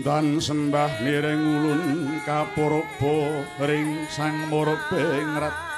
dan sembah miring ulun kapurba ring sang murbe ngrat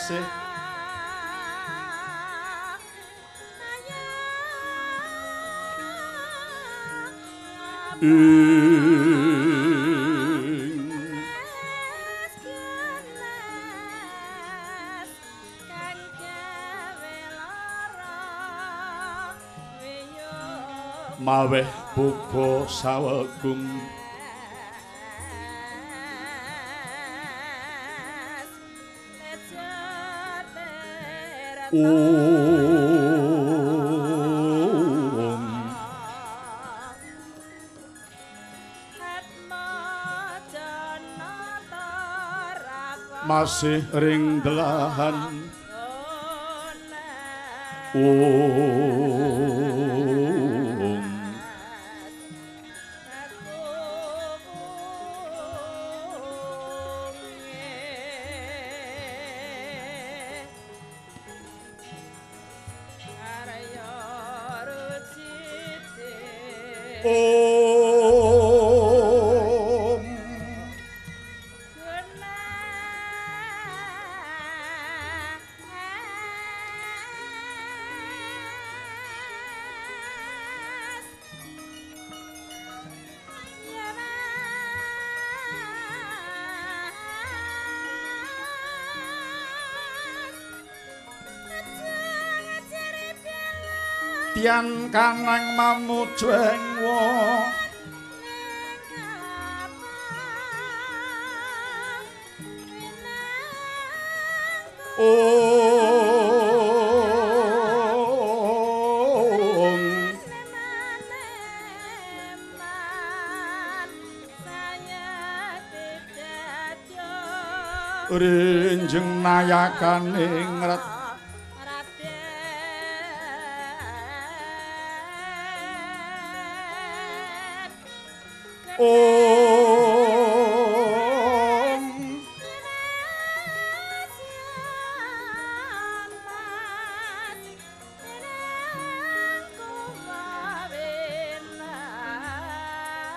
kasih Maweh buka sawegung Masih ring delahan. Om 강낭만 무추행고 온 린증 나약한 행라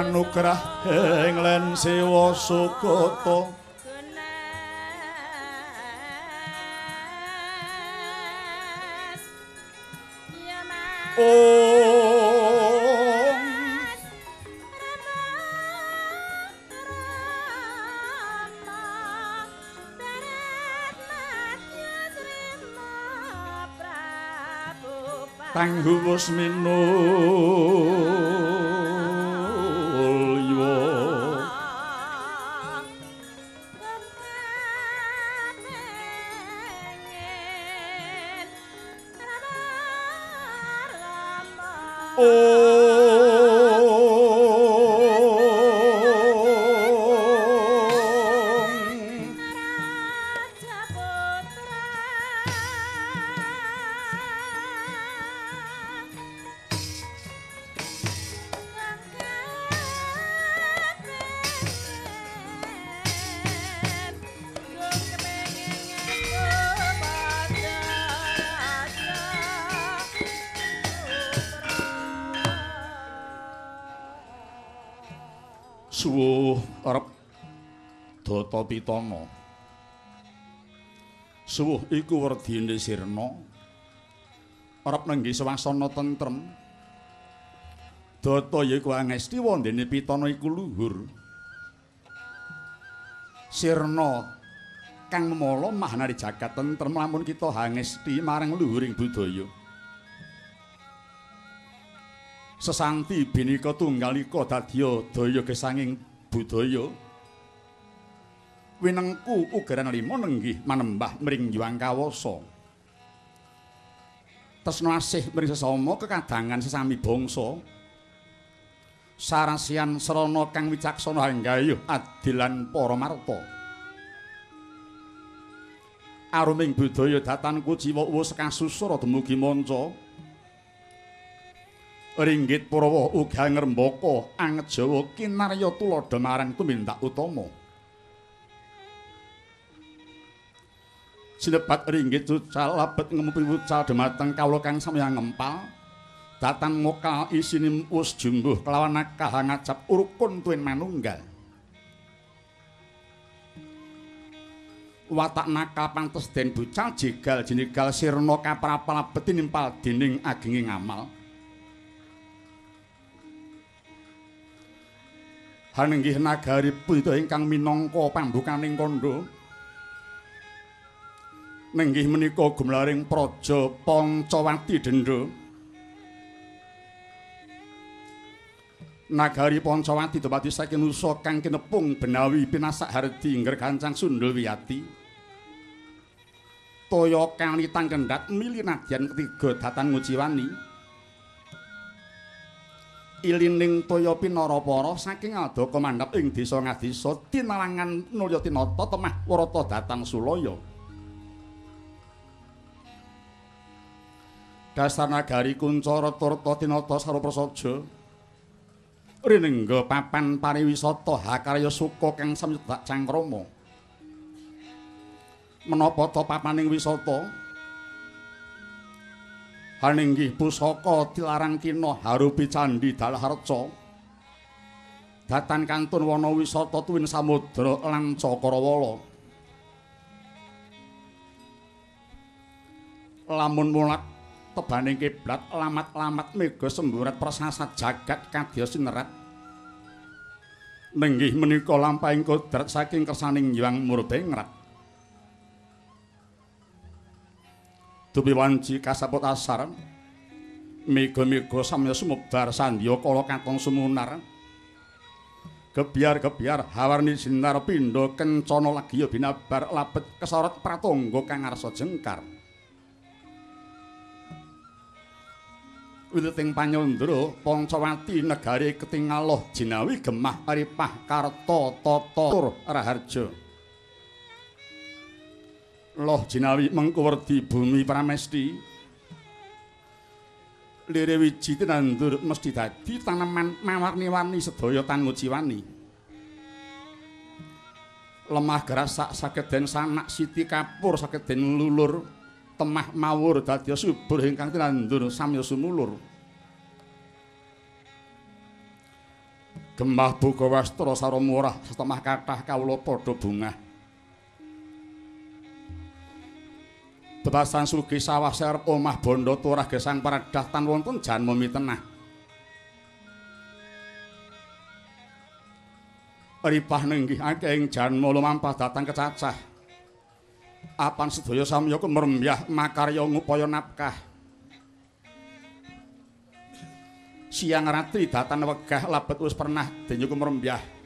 manugrah ing len sewa sukata Tangguh wis minum pitana suwuh iku werdine sirna arep nenggi swasana tentrem data yaiku angesti wondene pitana iku luhur sirna kang memala mahnari jagat tentrem lamun kita hangesti marang luhuring budaya. Sesanti binika tunggalika dadya daya gesanging budaya. Winengku ugeran lima nenggih manembah mring yuang kawasa. Tresna asih mring sesama kekadangan sesami bangsa. Sarasian serana kang wicaksana hanggayuh adilan para marta. aruming budaya datanku jiwa wis kasusura dumugi manca ringgit purawa uga ngrembaka anget jawa kinarya tuladha marang tumindak utama sinepat ringgit cucal labet ngemupi wucal demateng kawula kang samya ngempal. Datan mokal isine wis jumbuh kelawan akah ngacap urukun tuwin manunggal. Watak nakal pantes den bucal jegal jenigal sirna kaprapal beti nimpal dening agenging amal. Hanenggih nagari puita ingkang minangka pambukaning kandha Nenggih menika gumlaring praja Pancawati Dendra Nagari Pancawati dadi saking nusa kang kinepung benawi pinasak hardi nggergancang Sundul Wiyati toya kalitan kendhat mili nadyan ketiga datan ngujiwani ilining toya pinarapara saking ada komandhap ing desa ngadisa tinalangan nulya tinata temah warata datan sulaya dasar nagari kuncara turta tinata saruprasaja. Rinengga papan pariwisata hakarya suka kang samyedak cangkrama. Menapa ta papaning wisata? Haninggih pusaka dilarang kina harupi candhi dalaharca datan kantun wana wisata tuwin samudra lan cakrawala. Lamun mulak tebaning kiblat lamat-lamat mega semburat prasasat jagat kadya sinerat. Nenggih menika lampahing kodrat saking kersaning Hyang Murdengrat Dupi wanci kasaput asar Mega-mega samya sumubdar sandya kala katong sumunar. Gebiar-gebiar hawarni sinar pindha kencana lagi binabar labet kesorot pratangga kang ngarsa jengkar Wiwiting panyandra Pancawati negari ketingaloh jinawi gemah aripah karta tata raharja. Loh jinawi mengkuwerdi bumi pramesti lire wiji tinandur mesti dadi tanaman mawarni-warni sedaya tangujiwani lemah gerasak sageden sanak siti kapur sageden lulur temah mawur dadi subur ingkang tinandur samya sumulur gemah buka wastra saramurah setemah kathah kawula padha bungah Bebasan sugi sawah serep omah bondo turah gesang paradah tan wonten jan mumi tenah. Ripah nenggih akeh ing jan mulo datang kecacah. Apan sedaya samya kumerembyah makarya ngupaya nafkah. Siang ratri datan wegah labet wis pernah denyo kumerembyah.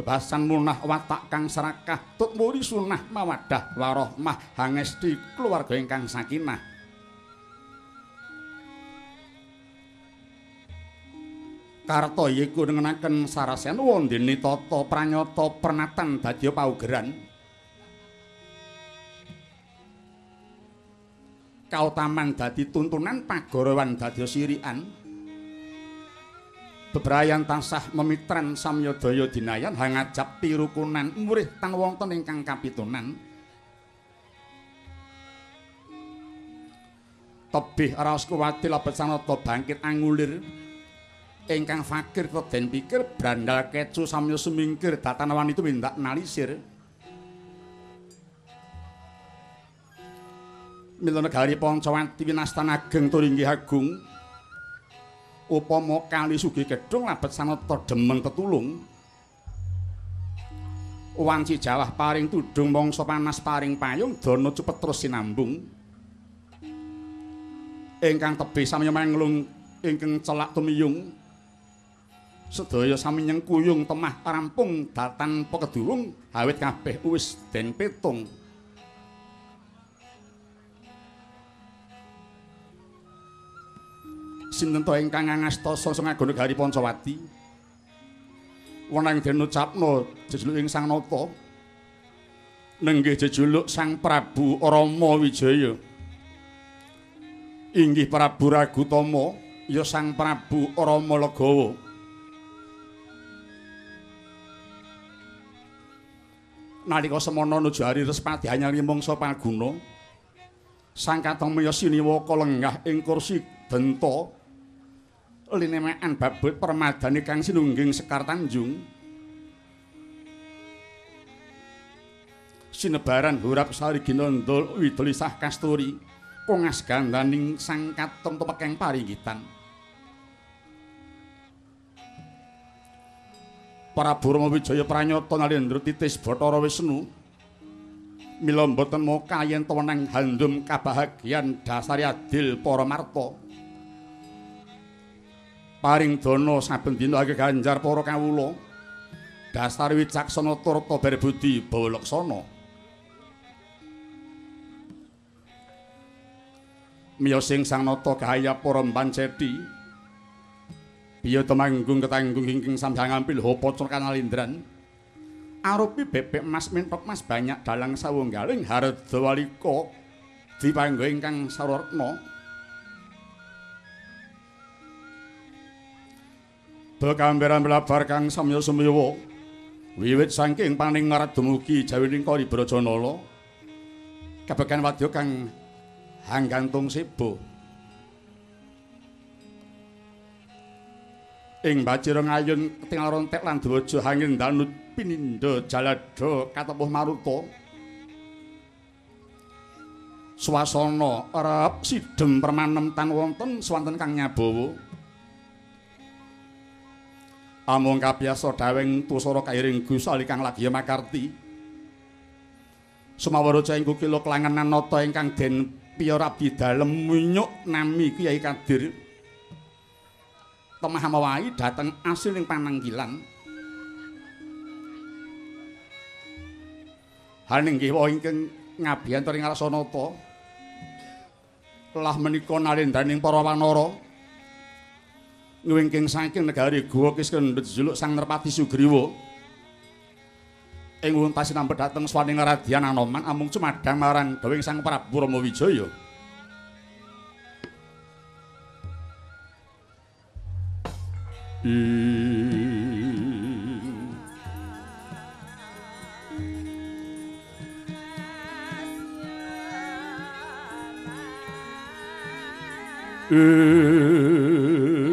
bebasan munah watak kang serakah tut muri sunah mawadah warohmah hangesti keluarga ingkang sakinah Karto yiku nengenaken sarasen wondini toto pranyoto pernatan dadya paugeran kautaman dadi tuntunan pagorowan dadya sirian bebrayan tansah memitran samyadaya dinayan hangajap pirukunan murih tan wonten ingkang kapitunan. Tebih raos kuwati lebet sanata bangkit angulir. Ingkang fakir keden pikir brandal kecu samya sumingkir datan wanita mindak nalisir Mila negari Pancawati winastan ageng tur inggih agung upama kali sugih gedhong labet sanata demeng tetulung. Wanci jawah paring tudung mangsa panas paring payung dana cepet terus sinambung. Ingkang tebih samya manglung ingkang celak tumiyung. Sedaya sami nyengkuyung temah rampung datan pekedurung awit kabeh wis den petung sinten to ingkang ngastasa sing ngagone gari Pancawati. Wenang den ucapno jejuluk ing Sang Nata. Nenggih jejuluk Sang Prabu Rama Wijaya. Inggih Prabu Ragutama ya Sang Prabu Rama Legawa. Nalika semana nuju hari Respati hanya limangsa paguna. Sang Katong Mayasiniwaka lenggah ing kursi denta linemekan babut permadani kang sinungging Sekar Tanjung. Sinebaran hurap sari ginondol widolisah kasturi kongas gandaning sang katon tepekeng paringgitan. Para burma wijaya pranyata nalendra titis bathara wisnu mila mboten moka yen tewenang handum kabahagian dasari adil para marta paring dana saben dina age ganjar para kawula. Dasar wicaksana turta berbudi bawa laksana miya sing sang nata gaya para mbanceti biya temanggung ketanggung ingkang sambyang ampil hopa kanalindran. Arupi bebek mas mentok mas banyak dalang sawunggaling. Harda walika dipanggo ingkang sarwarna Bekamberan melabar kang samya sumiwa wiwit saking paning ngarat dumugi jawining kali Brajanala kebekan wadya kang hanggantung sibo ing bacira ngayun ketingal rontek lan dwaja hangin danut pinindo jalada katepuh maruta. Swasana arep sidhem permanem tan wonten swanten kang nyabawa amung kabiasa dawing tusara kairing gusali kang lagi makarti. Sumawara ing kukila kelangenan nata ingkang den piyara abdi dalem munyuk nami Kyai Kadir. Temah mawahi dhateng asil ing pananggilan haning nggih wa ingkang ngabiyantu ing Arsanata lah menika nalendaning para wanara ngwingking saking negari guwa kisken juluk sang nerpati Sugriwa. ing wong pasinan dhateng swaning ngaradian anoman amung cumadang marang dawing sang prabu rama wijaya Mm. Hmm.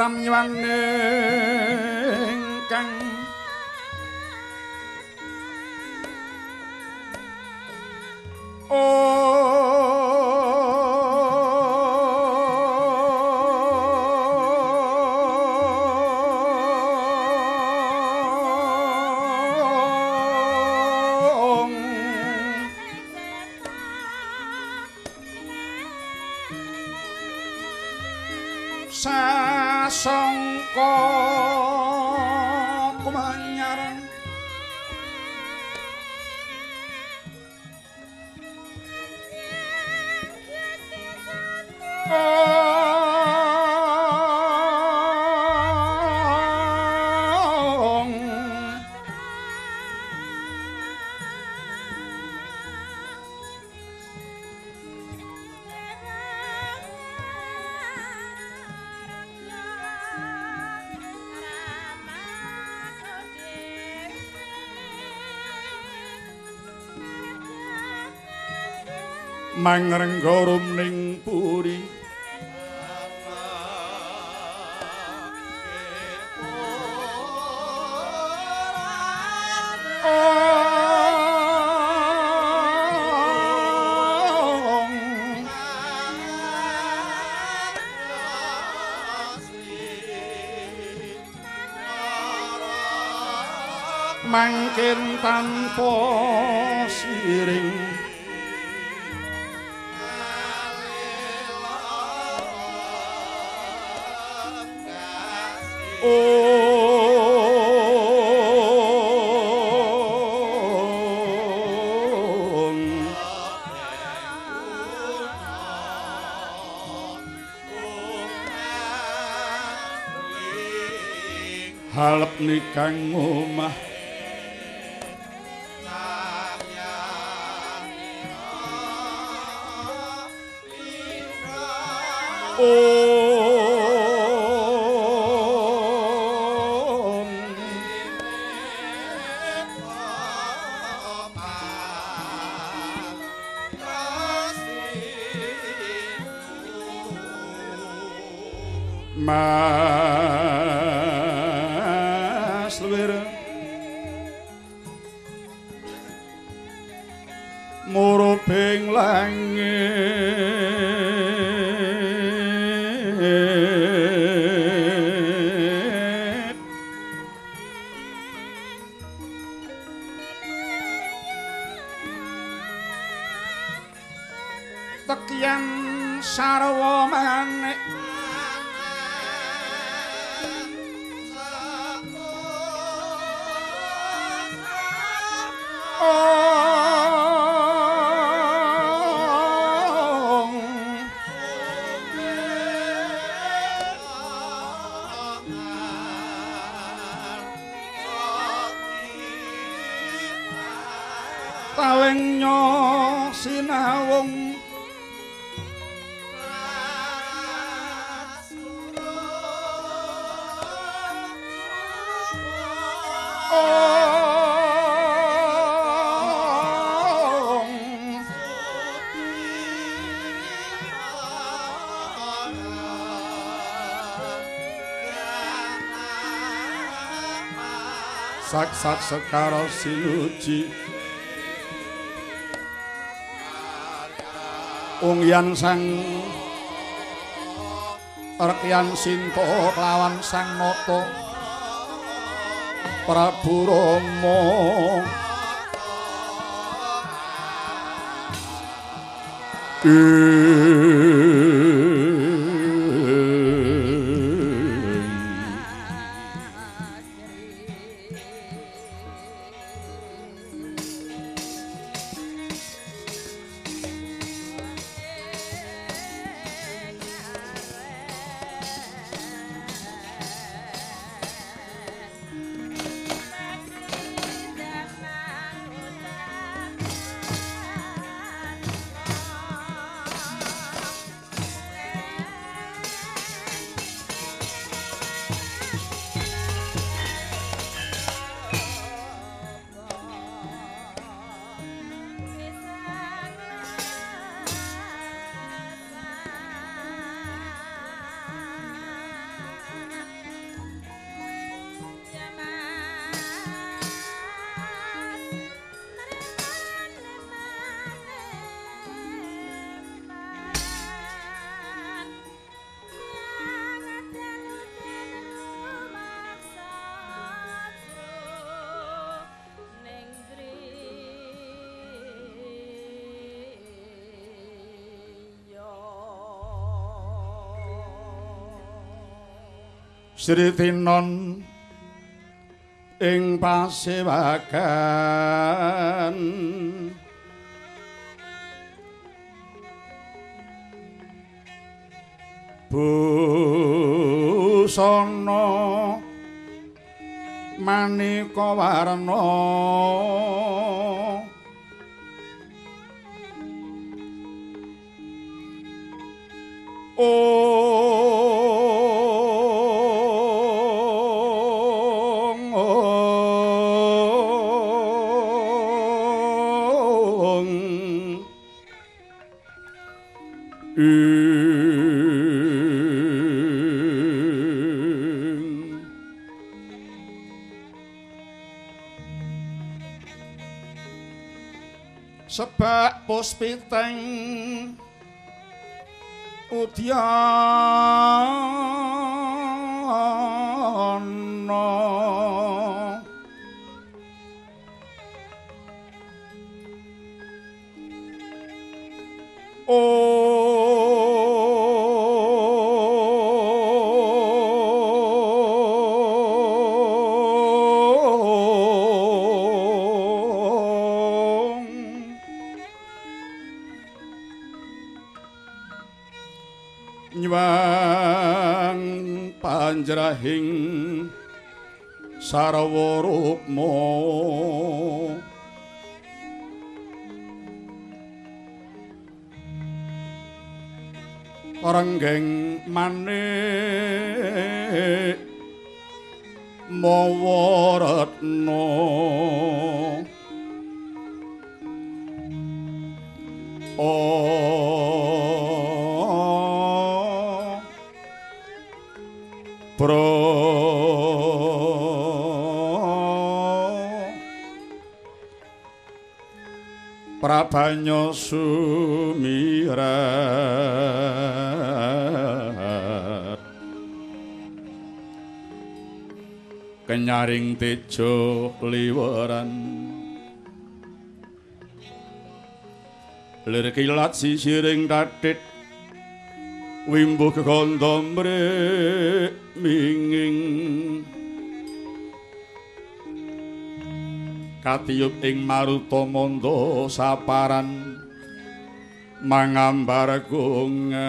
i'm ramyvanne mangrengga rumning puri. Mangkin tanpa nikang omah raksat sekara siluci ungyan sang. Rekyan sinto lawan sang Nata prabu Rama eee. Sri Tinon ing pasewagan Busana maneka warna sebak puspiteng udyana panjrahing sarwa rukma. Renggeng manik mawa retna Prabanyo sumirat Kenyaring tejo liweran. Lir kilat sisiring tatit Wimbuh kekondom mrek Katiyup ing maruta manda saparan mangambar gungas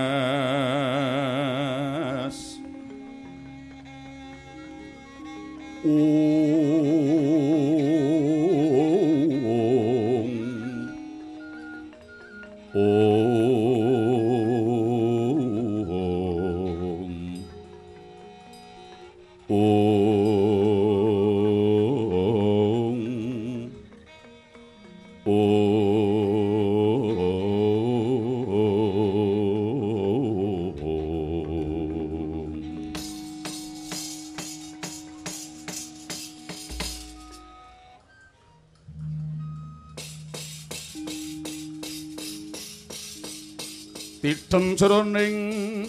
Tidem jroning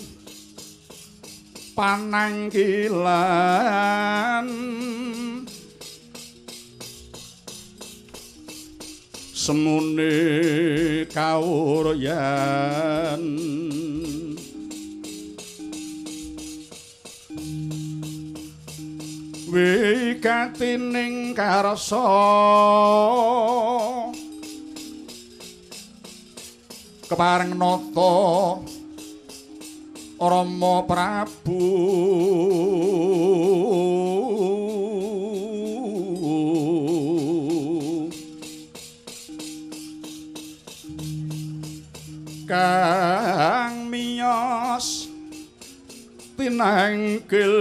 pananggilan. Semune kawuryan wikatining karsa kepareng nata Rama Prabu. Kang miyos tinangkil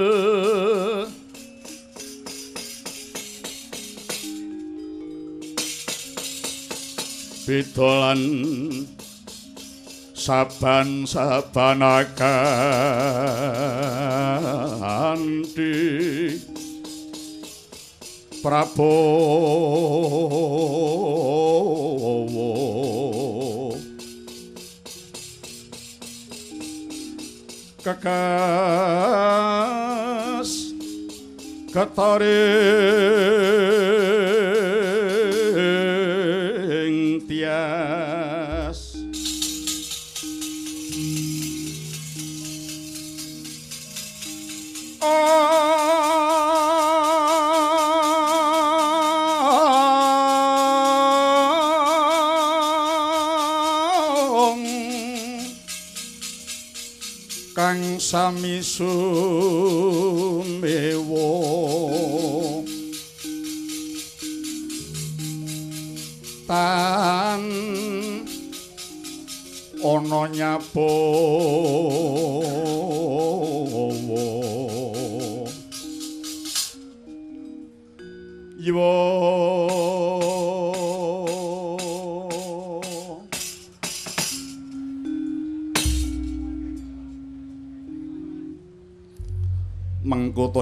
Bidolan saban kanthi Prabowo. Kekas ketaring kang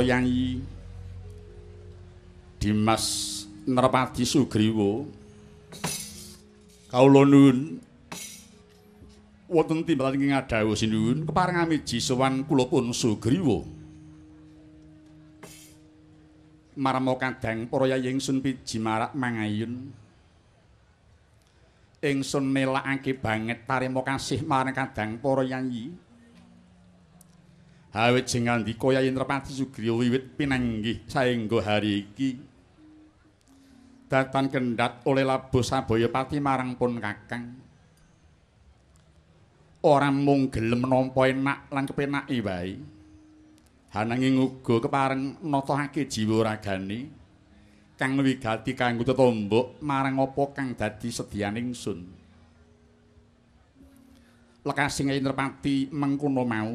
yangi Dimas Nerpati Sugriwo Kawula nuwun wonten timbalan ing ngadhawuh sinuwun keparengami jisowan kula pun Sugriwa. Marmo kadang para yayi ingsun piji marak mangayun. Ingsun nelakake banget tarima kasih marang kadang para yayi awit sing ngandika Yayi Indrapati Sugriwa wiwit pinanggih saengga hari iki. Datan kendhat oleh labuh sabaya pati marang pun kakang. Ora mung gelem nampa enak lan kepenake wae. Hananging uga kepareng natahake jiwa ragane kang wigati kanggo tetombok marang apa kang dadi sedyan ingsun. Lekasing Indrapati mengkono mau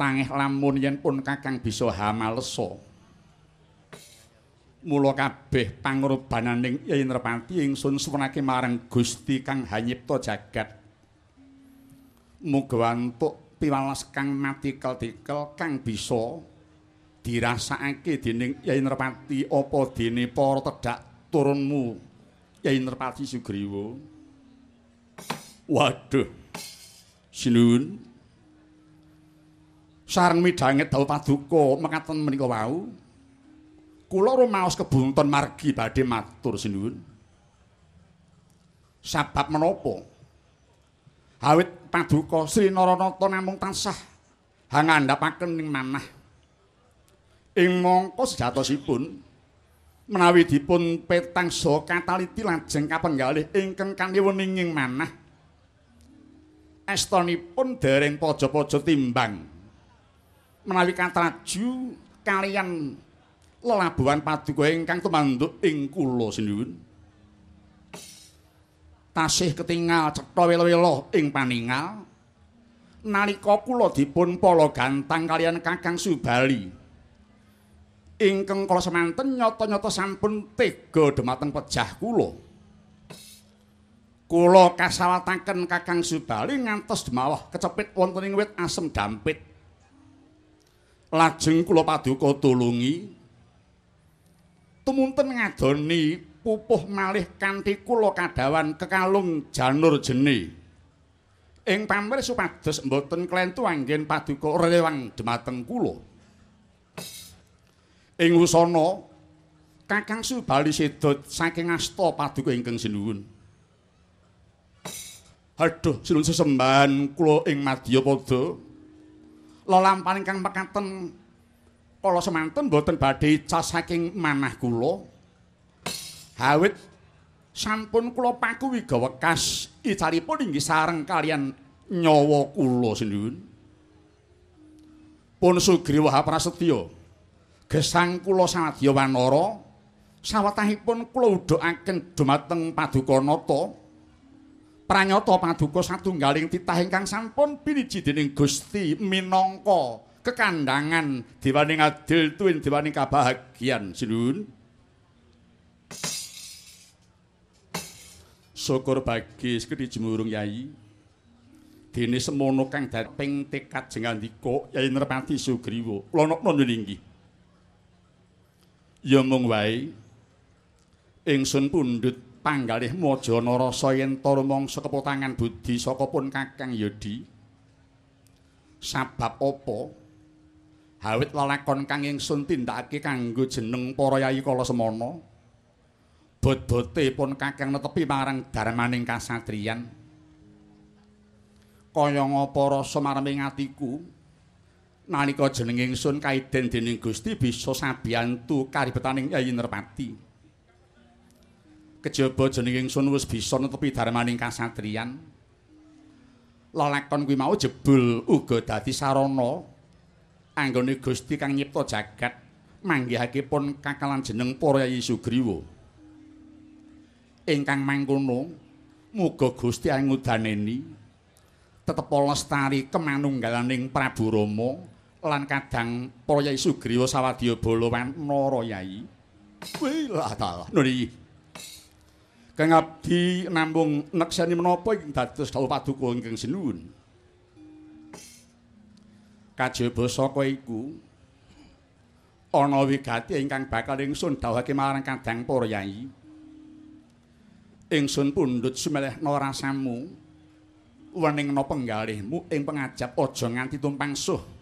tangih lamun yen pun kakang bisa hamalesa mula kabeh pangorbaning Yai Nerpati ingsun suwunake marang Gusti kang hanyipta jagat. Muga antuk piwales kang matikel-tikel kang bisa dirasakake dening Yai Nerpati apa dene para tedhak turunmu Yai Nerpati Sugriwa. Waduh sinuwun sareng midhanget dawuh paduka mekaten menika wau. Kula rumaos kebunton margi badhe matur sinuwun. Sabab menapa? Awit paduka Sri Naranata namung tansah hangandhapaken ing manah. Ing mangka sejatosipun menawi dipun petang so kataliti lajeng kapenggalih ingkang kaniwening ing manah estonipun dereng pojo-pojo timbang menawi katraju kalian lelabuhan paduka ingkang tumanduk ing kula sinuwun tasih ketingal cetha welo-welo ing paningal nalika kula dipun pala gantang kalian Kakang Subali ingkang kala semanten nyata-nyata sampun tega dhumateng pejah kula. Kula kasawataken Kakang Subali ngantos demawah kecepit wonten ing wit asem dampit lajeng kula paduka tulungi tumunten ngadoni pupuh malih kanthi kula kadawan kekalung janur jene ing pamrih supados mboten klentu anggen paduka rewang dumateng kula. Ing wusana Kakang Subali sedot saking asta paduka ingkang sinuwun. Aduh, sinuwun sesembahan kula ing Madyapada lelampahan kang mekaten kala semanten boten badhe cas saking manah kula. Hawit sampun kula paku wigawekas icalipun inggih sareng kalian nyawa kula sinuwun. Pun sugriwa prasetya gesang kula sawadya wanara sawetahipun kula udhakaken dumateng paduka nata pranyata paduka satunggaling titah ingkang sampun piniji dening Gusti minangka kekandangan dewaning adil tuwin dewaning kabahagian. Sinuwun syukur bagi sekedhi jemurung yai. Dene semono kang daping tekad jengandika yai nerpati sugriwa. Nok nunjungi ya mung wae ingsun pundhut panggalih mojana rasa yen ta rumangsa kepotangan budi pun Kakang Yodi. Sabab apa? Hawit lalakon kang ingsun tindakake kanggo jeneng para yayi kala semana. Bot-bote pun Kakang netepi marang darmaning kasatriyan. Kaya ngapa rasa mareming atiku nalika jeneng ingsun kaiden dening Gusti bisa sabiyantu karibetaning Yayi Nerpati. Kejaba jeneng ingsun wis bisa netepi darmaning kasatriyan. Lelakon kuwi mau jebul uga dadi sarana anggone Gusti kang nyipta jagat manggihake pun kakalan jeneng para Yayi Sugriwa. Ingkang mangkono muga Gusti angudaneni tetep lestari kemanunggalaning Prabu Rama lan kadang para Yai Sugriwa sawadya bala wanara Yai. Wah, ta. Nuri. Kang abdi namung nekseni menapa ing dados dawuh paduka ingkang sinuwun. Kajaba saka iku ana wigati ingkang bakal ingsun dawuhake marang kadang para Yai. Ingsun pundhut sumeleh narasamu wening napa penggalihmu ing pengajap aja nganti tumpang suh.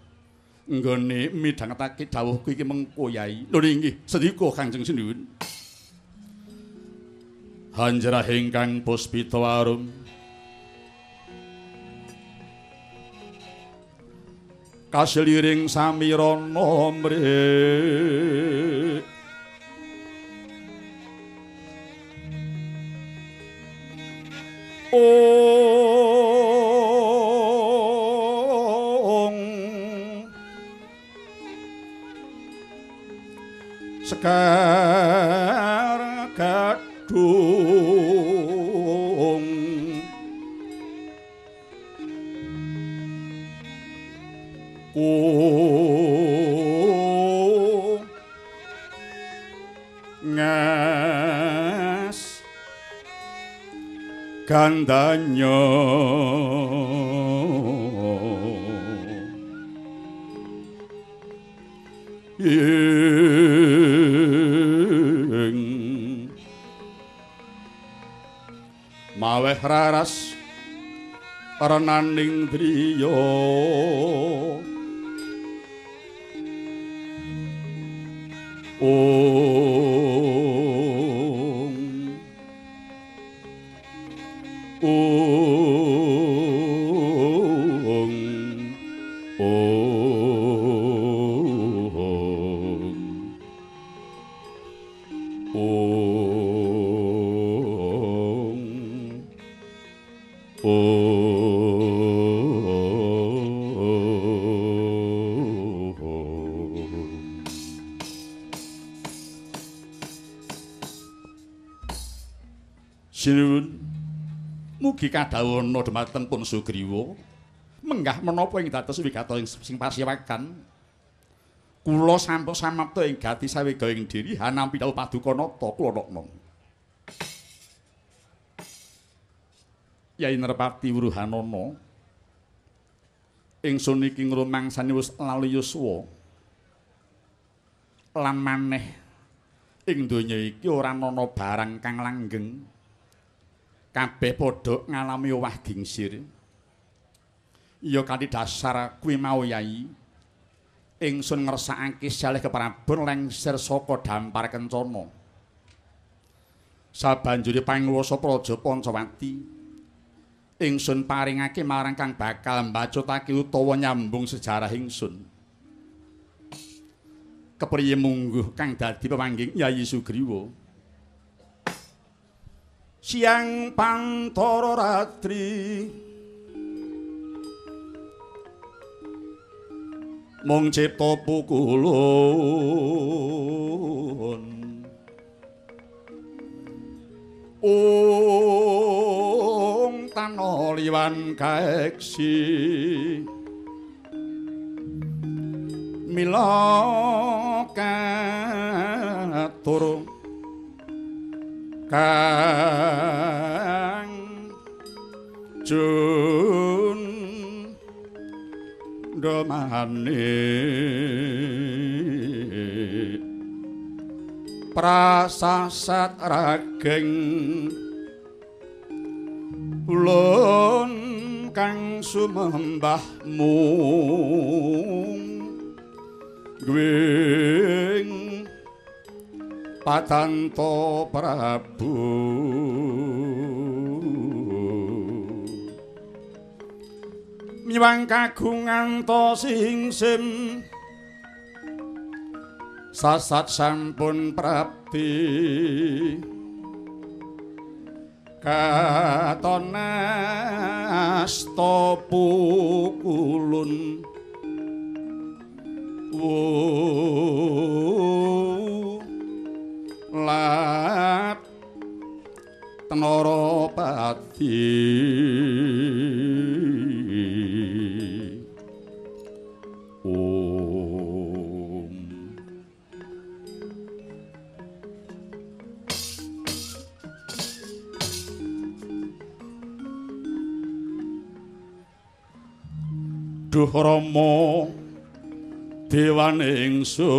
nggone midhangetake dawuhku iki mengko yai. Lho inggih, sedika Kanjeng Sinuwun. Hanjrah ingkang puspita warum. Kasliring samirana mrih. Oh sekar gadung ngas gandanya ing maweh raras renaning driya ong ong kadhawana dhumateng pun Sugriwa menggah menapa ing dados wigata sing pasiwakan kula sampun samapta ing gati sawega ing diri hanampi dawuh paduka nata kula nokno. Yai Nerpati Wuruhanana ingsun iki ngrumangsani wis lalu yuswa lan maneh ing donya iki ora ana barang kang langgeng kabeh padha ngalami owah gingsir iya kanthi dasar kuwi mau yai. Ingsun ngersakake saleh keprabon lengser saka dampar kencana. Sabanjure panguwasa praja Pancawati ingsun paringake marang kang bakal mbacutake utawa nyambung sejarah ingsun. Kepriye mungguh kang dadi pemangging Yayi Sugriwa siang pantara ratri. Mung cipta pukulun ong tanah liwan kaeksi. Mila katur kang domane prasasat rageng ulun kang sumembahmu gwing patanto prabu nyuwang kagungan to singsim sasat sampun prapti katon asta pukulun. Lat tenara pati Duh Rama dewan ingsun.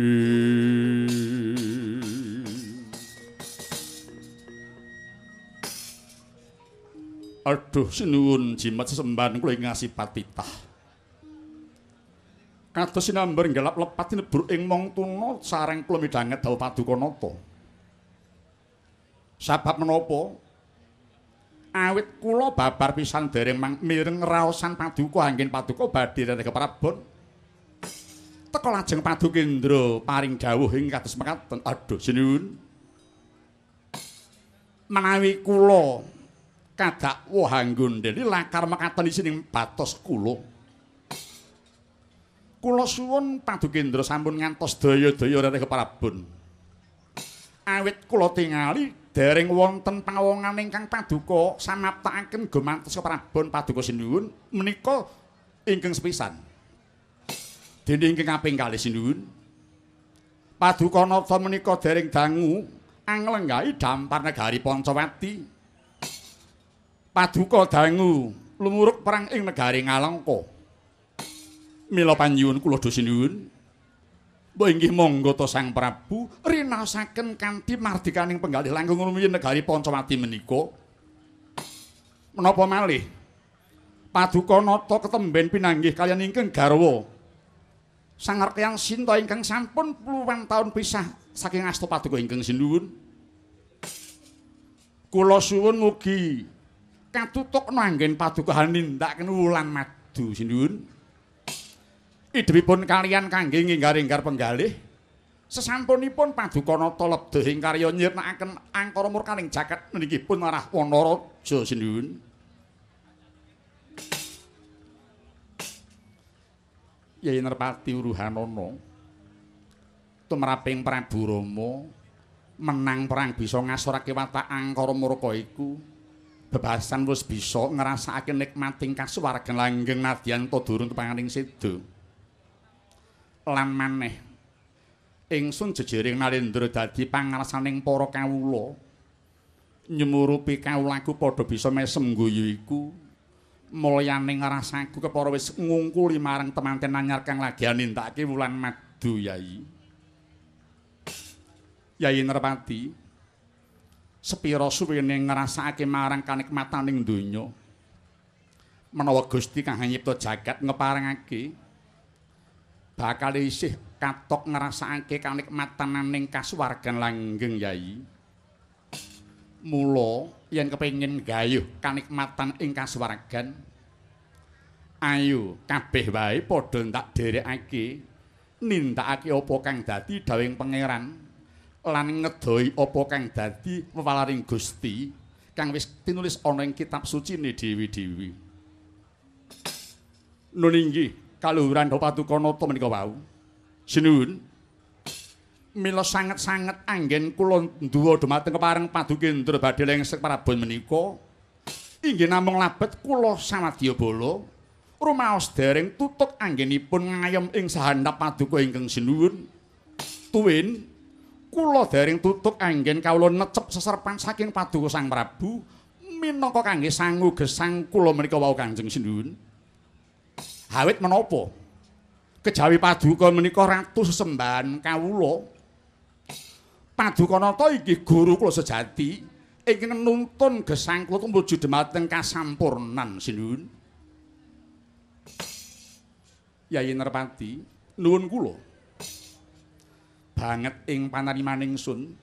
Ing Aduh sinuwun jimat sesembahan kula ing ngasipat titah. Kados sinambar ngelap lepat nebur ing mong tuna sareng kula midhanget dawuh paduka nata. Sabab menapa? Awit kula babar pisan dereng mang mireng raosan paduka anggen paduka badhe rene keprabon. Teka lajeng paduka Indra paring dawuh ing kados mekaten. Aduh sinuwun. Menawi kula kadak wah anggondeli lakar mekaten isining batos kula. Kula suwun Padukendra sampun ngantos daya-daya rene keprabon. Awit kula tingali dereng wonten pawongan ingkang paduka samaptakaken gumantos keprabon paduka sinuwun menika ingkang sepisan. Dene ingkang kaping kalih sinuwun. Paduka nata menika dereng dangu anglenggahi dampar negari Pancawati. Paduka dangu lumuruk perang ing negari Ngalengka. Mila panjenengan kula dosinuwun. Mbok inggih monggo to Sang Prabu rinaosaken kanthi mardikaning penggalih langkung rumiyin negari Pancawati menika. Menapa malih? Paduka nata ketemben pinanggih kaliyan ingkang garwa. Sang Rekyang Sinta ingkang sampun puluhan taun pisah saking asta paduka ingkang sinuwun. Kula suwun mugi katutuk nanggen paduka nindaken wulan madu sinuwun. Idhepipun kalian kangge nginggar-inggar penggalih sesampunipun paduka nata lebdeh ing karya nyirnakaken angkara murkaning jagat niki pun marah Wanaraja sinuwun. Yai Nerpati Uruhanana tumraping Prabu Rama menang perang bisa ngasorake watak angkara murka iku bebasan wis bisa ngrasakake nikmating kasuwargan langgeng nadyan to durung tepanganing sedo. Lan maneh ingsun jejering Narendra dadi pangarsaning para kawula nyemurupi kawulaku padha bisa mesem guyu iku mulyane ngrasaku kepara wis ngungkuli marang temanten anyar kang lagi nindakake wulan madu yai. Yai Nerpati sepira suwene ngrasakake marang kanikmataning donya. Menawa Gusti kang nyipta jagat ngeparengake bakal isih katok ngrasakake kanikmataning kasuwargan langgeng Yai. Mula yen kepengin gayuh kanikmatan ing kasuwargan ayo kabeh wae padha ndak derekake nindakake apa kang dadi dawing pangeran lan ngedoi apa kang dadi wewalaring Gusti kang wis tinulis ana ing kitab suci ne dewi-dewi. Nun inggih kaluhuran Paduka Nata menika wau. Sinuwun. Mila sanget-sanget anggen kula nduwa dumateng kepareng Padukendra badhe lengsek parabon menika. Inggih namung labet kula sawadya bala rumaos dereng tutuk anggenipun ngayem ing sahandap Paduka ingkang sinuwun. Tuwin kula dereng tutuk anggen kawula necep seserpan saking paduka Sang Prabu minangka kangge sangu gesang kula menika wau Kanjeng Sinuwun. Hawit menapa? Kejawi paduka menika ratu sesembahan kawula. Paduka nata iki guru kula sejati ingkang nuntun gesang kula tumuju dhumateng kasampurnan sinuwun. Yayi Nerpati, nuwun kula. Banget ing panarimaning sun.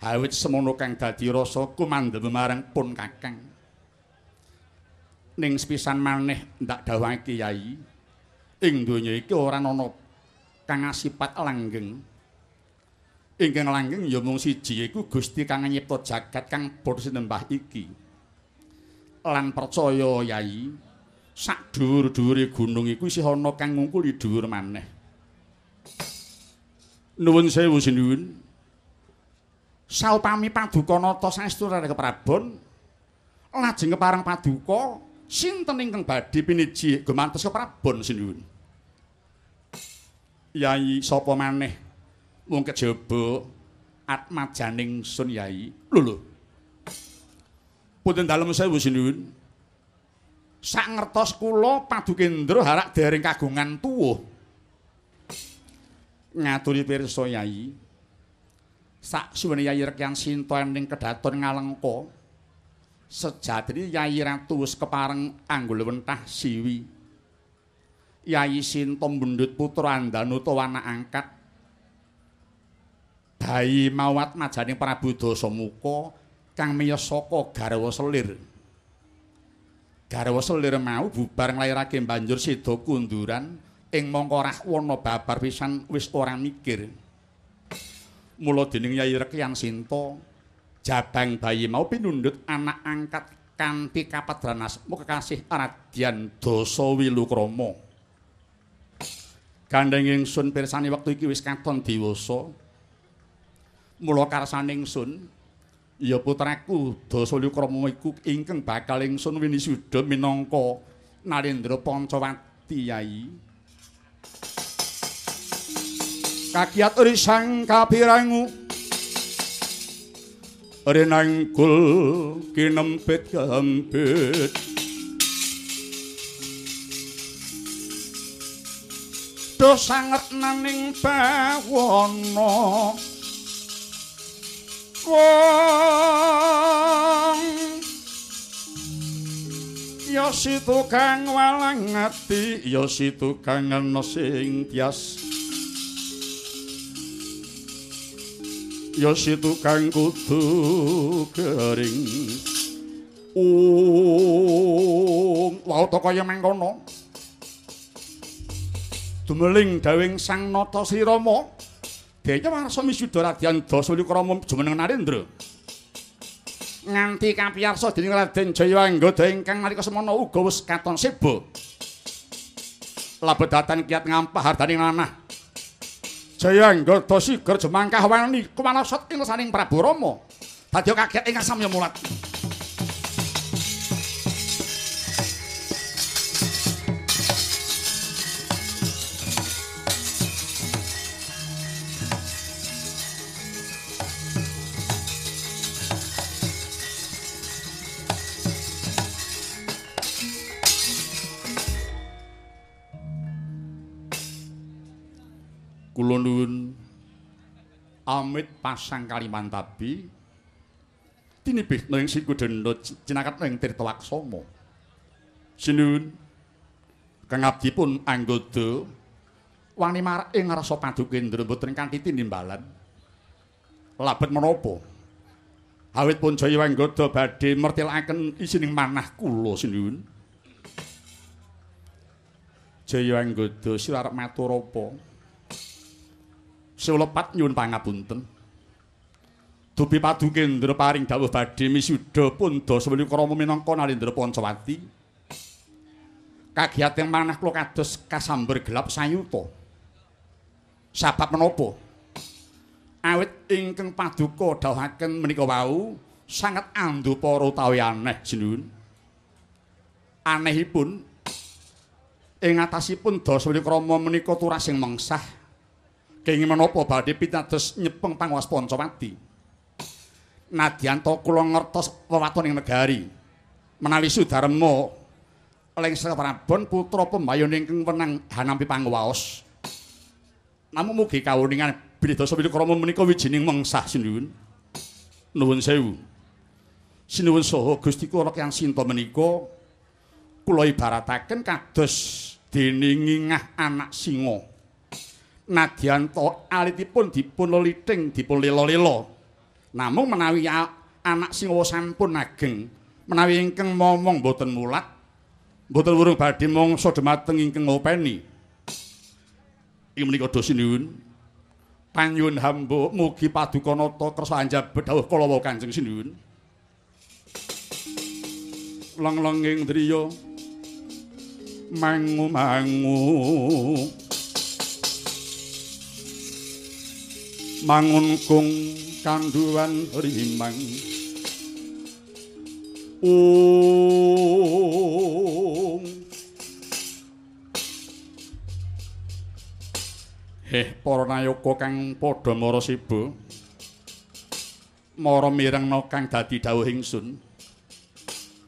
Hawit semono kang dadi rasa kumandhem marang pun Kakang. Ning sepisan maneh ndak dawuhake Yayi, ing donya iki ora ana kang asipat langgeng. Ingkang langgeng ya mung siji iku Gusti kang nyipta jagat kang bodho sinembah iki. Lan percaya Yayi, sak dhuwur-dhuwure gunung iku isih ana kang ngungkuli dhuwur maneh. Nuwun sewu sinuwun. Saupami paduka nata saestu rerek Prabon, lajeng kepareng paduka sinten ingkang badhe piniji gumantos ke Prabon sinuwun. Yayi sapa maneh mung kejaba atmajaning Sun. Lho lho. Punten dalem sewu sinuwun. sak ngertos kula padukendra harak dereng kagungan tuwuh ngaturi pirsa yai. Sak suwene yai rekyan sinta ning kedaton ngalengka sejatine yai ratu wis kepareng anggul wentah siwi. Yai sinta mbundut putra andanu utawa anak angkat. Bayi mawat majaning prabu dasamuka kang miyos saka garwa selir. Garwa selir mau bubar nglairake banjur sida kunduran ing mangka rahwana babar pisan wis ora mikir. Mula dening Yai Rekyan Sinta jabang bayi mau pinundhut anak angkat kanthi kapadran asma kekasih Radyan Dasa Wilukrama. Gandeng ingsun pirsani wektu iki wis katon dewasa mula karsane ingsun Ya putraku Dasalukrama iku ingkang bakal ingsun winisuda minangka Narendra Pancawati Yai. Kakiat risang kapirangu Renangkul kinempit kempit Do sanget naning bawana wong ya situ kang walang ati ya situ kang ana sing tias. Ya situ kang kudu kering um wau to kaya mangkono dumeling dawing sang nata sri rama Dene warsa misudha Radyan Dasawikrama jumeneng Narendra. Nganti kapiyarsa dening Raden Jayawanggoda ingkang nalika semana uga wis katon seba. Labedatan kiat ngampah hardaning lanah. Jayawanggoda sigar jemangkah wani kumanasat ing saning Prabu Rama. Dadi kaget ingkang samya mulat. Kula nuwun amit pasang kalimantabi. Tinibih ing sikudenda cinakat ing tirta waksama sinuwun kang abdi pun anggoda. Wani marak ing rasa padukendra mboten kanthi tinimbalan. Labet menapa? Awit pun jaya anggoda badhe mertilaken isining manah kula sinuwun. Jaya anggoda sira arep matur apa Sulepat nyuwun pangapunten. Dupi paduke ndra paring dawuh badhe misuda pundha seweli krama minangka Narendra Pancawati. Kagiyating manah kula kados kasamber gelap sayuta. Sabab menapa? Awit ingkang paduka dawuhaken menika wau sanget andupara utawi aneh sinuwun. Anehipun ing atasipun Dasawili Krama menika turasing mengsah kenging menapa badhe pitados nyepeng panguwas Pancawati. Nadyan kula ngertos wewatoning negari. Menawi Sudarma lengser Prabon putra pembayun ingkang wenang hanampi panguwaos. Namung mugi kawuningan Bidasa Wikrama menika wijining mengsah sinuwun. Nuwun sewu. Sinuwun saha Gusti kula kang sinta menika kula ibarataken kados dening ngingah anak singa. Nadyan to alitipun dipun leliting dipun lela-lela. Namung menawi anak singa sampun ageng, menawi ingkang momong boten mulat, boten wurung badhe mangsa dhumateng ingkang ngopeni. Ing menika dosinuwun panyuwun hamba mugi paduka nata kersa anjabet dawuh kala wau Kanjeng Sinuwun. Lang-langing driya mangu-mangu mangun kung kanduan rimang. Ung. Heh para nayaka kang padha mara sibu mara mirengna kang dadi dawuh ingsun.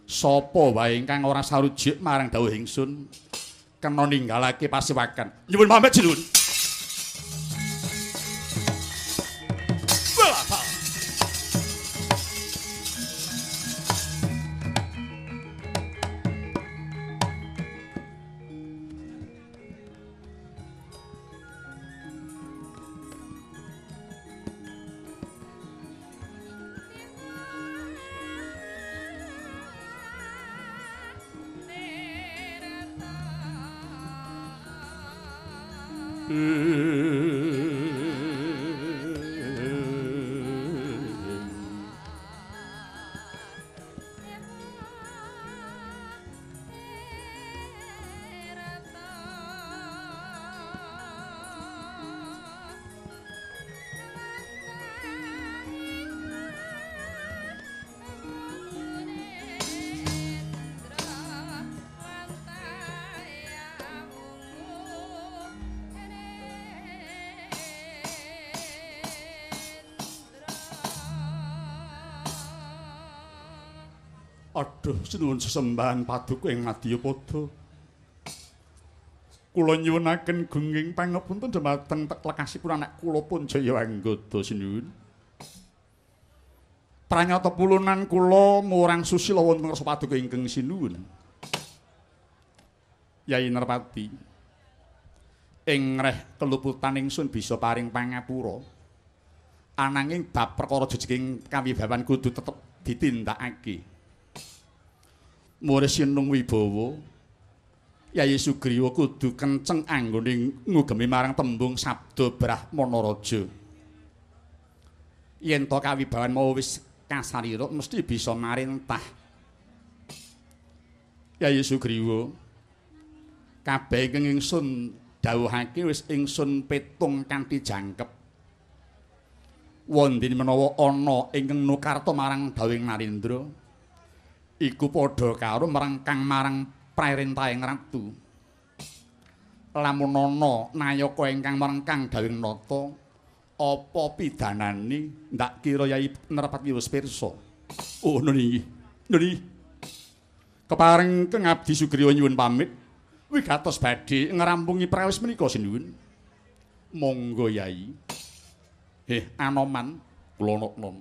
Sapa wae ingkang ora sarujuk marang dawuh ingsun? Kena ninggalake pasiwakan nyuwun pamit jinuwun Aduh, sinuwun sesembahan paduka ing Madyapada. Kula nyuwunaken gunging pangapunten dhumateng lekasipun anak kula pun Jaya Anggada sinuwun. Pranyata pulunan kula murang susila wonten ngarsa paduka ingkang sinuwun. Yai Nerpati. Ing reh keluputan ingsun bisa paring pangapura. Ananging bab perkara jejeging kawibawan kudu tetep ditindakake. Muris Sinung Wibowo Yayi Sugriwa kudu kenceng anggone ngugemi marang tembung sabda Brahmana Raja. Yen to kawibawan mau wis kasarira mesti bisa marintah. Yayi Sugriwa kabeh ingkang ingsun dawuhake wis ingsun petung kanthi jangkep. Wondene menawa ana ingkang nukarta marang dawing Narendra. Iku padha karo merengkang marang prerentahing ratu. Lamun ana nayaka ingkang merengkang dawing nata, apa pidanani ndak kira Yai Nerpati wis pirsa. Oh, nuni. Nuni. Keparing keng abdi Sugriwa nyuwun pamit. Wigatos badhe ngrampungi prawis menika sinuwun. Monggo Yai. Eh, Anoman kula nom.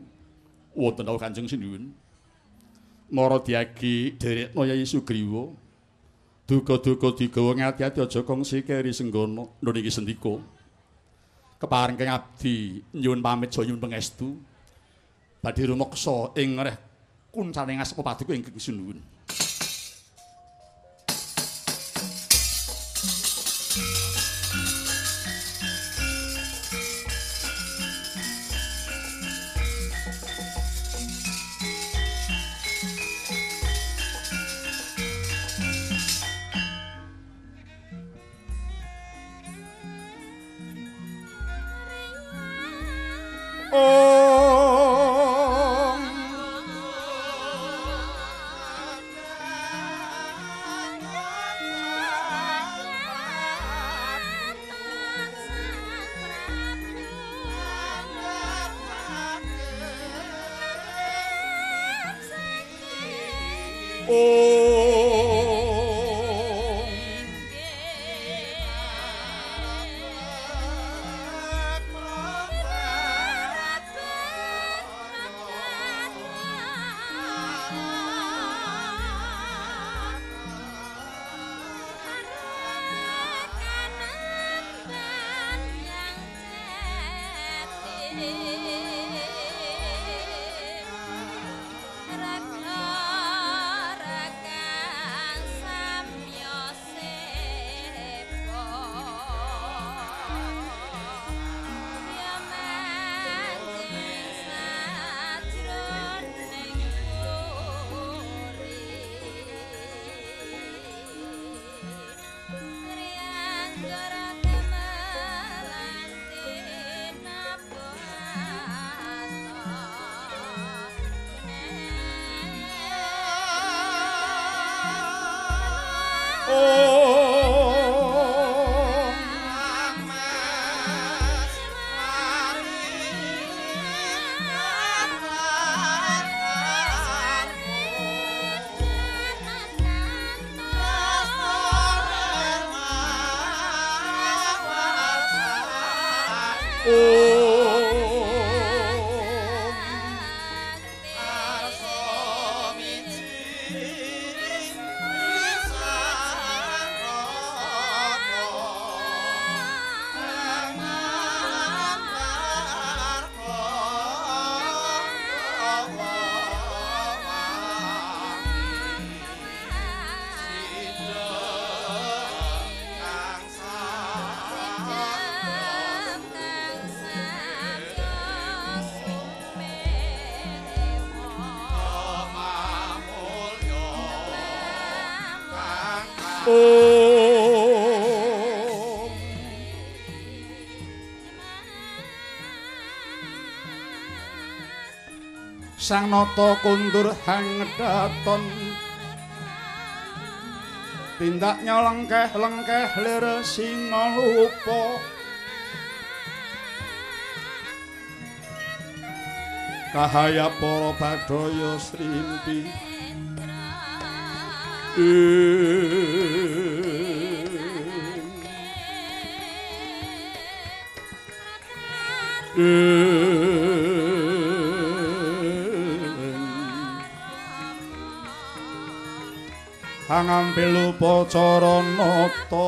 Wonten dawuh Kanjeng sinuwun. Mara diagi derekno Yayi Sugriwa. Duga-duga digawa ngati-ati aja kongsi keri senggana niki sendika. Kepareng kang abdi nyuwun pamit jaya nyuwun pangestu. Badhe rumeksa ing reh kuncane ngasep paduka ingkang sinuwun. Sang nata kundur hangdaton tindak nyolengkeh lengkeh lir singa lupa. Kahaya para badaya srimpi Hangambil upacara nata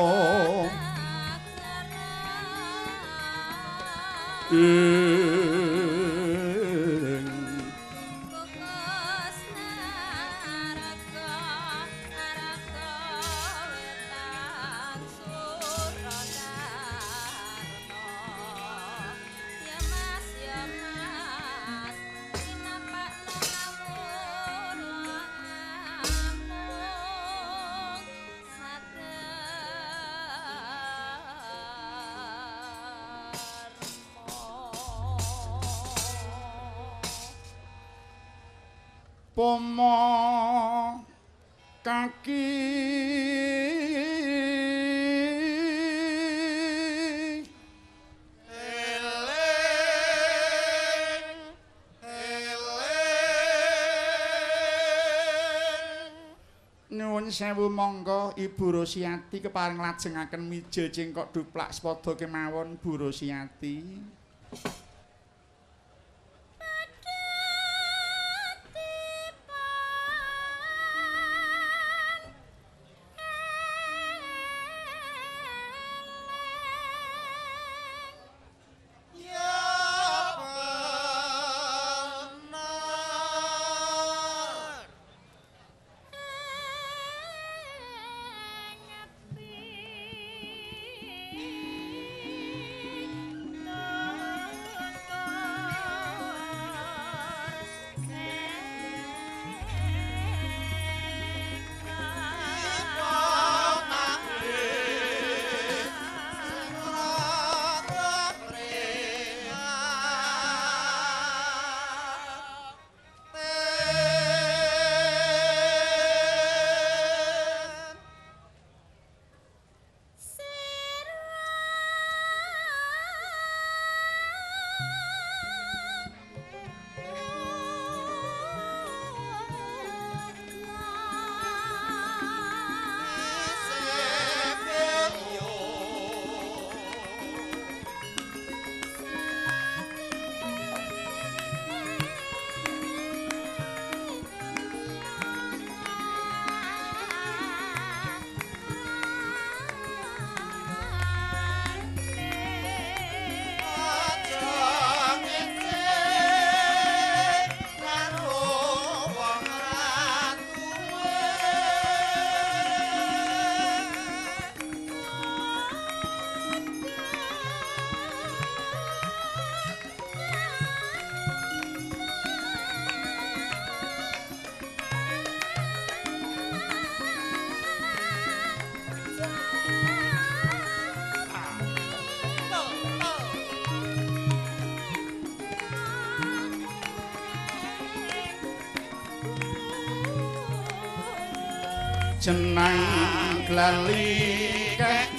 pomo kaki Nyuwun sewu monggo Ibu Rosiati keparing lajengaken mija cengkok duplak sepada kemawon Bu Rosiati. Jeneng lali kek